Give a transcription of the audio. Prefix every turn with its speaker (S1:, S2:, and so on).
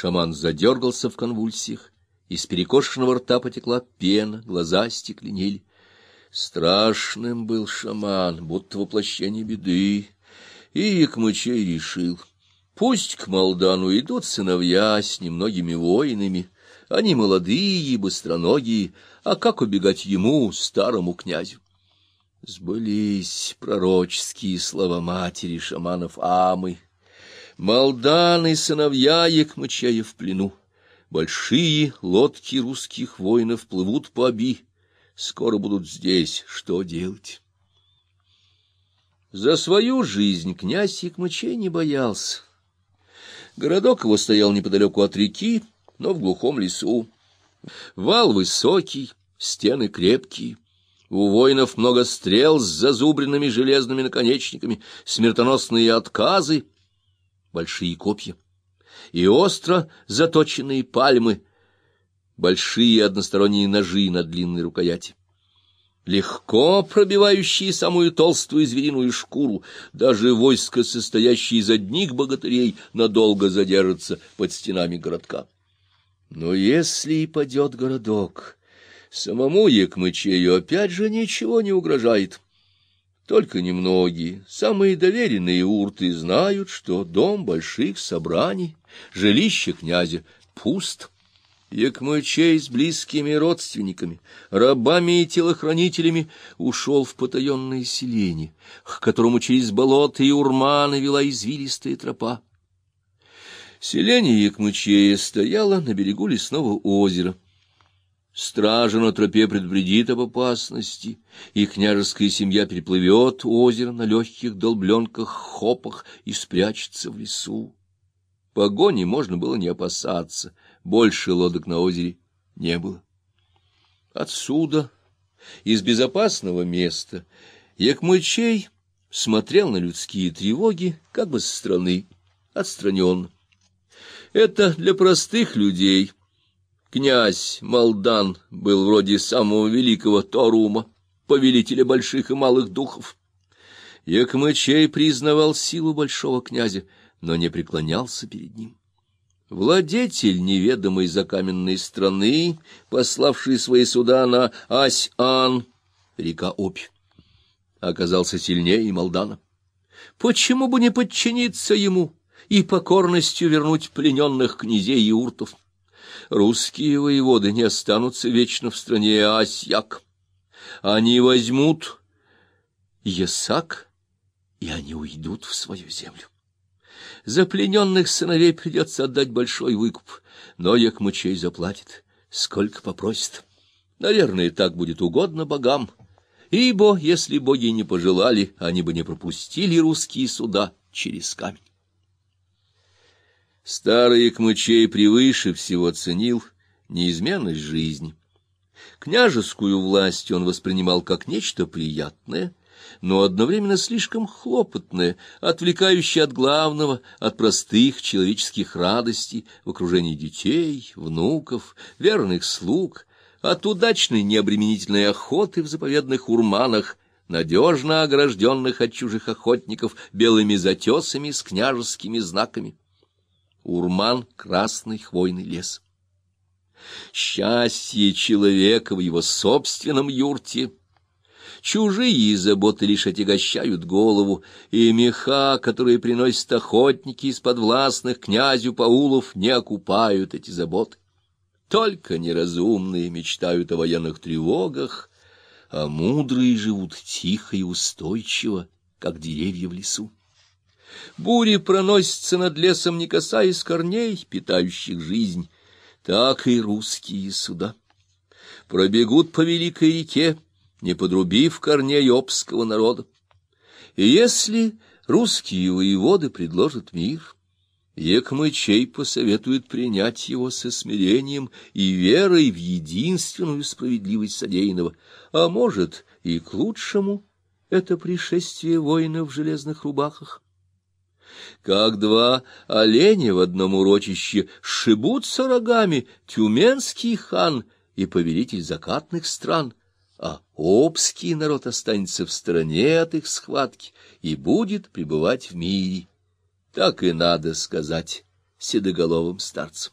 S1: Шаман задергался в конвульсиях, из перекошенного рта потекла пена, глаза стекленели. Страшным был шаман, будто воплощение беды. И Якмычей решил, пусть к Молдану идут сыновья с немногими воинами, они молодые быстроногие, а как убегать ему, старому князю? Сбылись пророческие слова матери шаманов Амы. Молдан сыновья Якмычая в плену. Большие лодки русских воинов плывут по Оби. Скоро будут здесь. Что делать? За свою жизнь князь Якмычей не боялся. Городок его стоял неподалеку от реки, но в глухом лесу. Вал высокий, стены крепкие. У воинов много стрел с зазубренными железными наконечниками, смертоносные отказы, большие копья и остро заточенные пальмы, большие односторонние ножи на длинной рукояти. Легко пробивающие самую толстую звериную шкуру, даже войско, состоящее из одних богатырей, надолго задержится под стенами городка. Но если и падет городок, самому Якмычею опять же ничего не угрожает. Только немногие, самые доверенные урты, знают, что дом больших собраний, жилище князя, пуст. Якмычей с близкими родственниками, рабами и телохранителями ушел в потаенное селение, к которому через болота и урманы вела извилистая тропа. Селение Якмычея стояло на берегу лесного озера. Стража на тропе предупредит об опасности, и княжеская семья переплывет озеро на легких долбленках-хопах и спрячется в лесу. Погони можно было не опасаться, больше лодок на озере не было. Отсюда, из безопасного места, Якмычей смотрел на людские тревоги как бы со стороны, отстраненно. Это для простых людей. Князь Малдан был вроде самого великого Торума, повелителя больших и малых духов. Якмычей признавал силу большого князя, но не преклонялся перед ним. Владетель неведомой закаменной страны, пославший свои суда на Ась-Ан, река Обь, оказался сильнее Малдана. Почему бы не подчиниться ему? и покорностью вернуть плененных князей и уртов. Русские воеводы не останутся вечно в стране Асьяк. Они возьмут Ясак, и они уйдут в свою землю. За плененных сыновей придется отдать большой выкуп, но Якмычей заплатит, сколько попросит. Наверное, так будет угодно богам, ибо, если боги не пожелали, они бы не пропустили русские суда через камень. Старый Кмычей превыше всего ценил неизменность жизни. Княжескую власть он воспринимал как нечто приятное, но одновременно слишком хлопотное, отвлекающее от главного, от простых человеческих радостей в окружении детей, внуков, верных слуг, от удачной необременительной охоты в заповедных урманах, надежно огражденных от чужих охотников белыми затесами с княжескими знаками. Урман — красный хвойный лес. Счастье человека в его собственном юрте. Чужие заботы лишь отягощают голову, и меха, которые приносят охотники из подвластных князю Паулов, не окупают эти заботы. Только неразумные мечтают о военных тревогах, а мудрые живут тихо и устойчиво, как деревья в лесу. Бури проносятся над лесом, не касаясь корней, питающих жизнь. Так и русские суда. Пробегут по великой реке, не подрубив корней обского народа. И если русские воеводы предложат мир, Екмычей посоветует принять его со смирением и верой в единственную справедливость содеянного, а может и к лучшему это пришествие воинов в железных рубахах как два оленя в одном урочище шибутся рогами тюменский хан и повелитель закатных стран, а обский народ останется в стороне от их схватки и будет пребывать в мире. Так и надо сказать седоголовым старцем.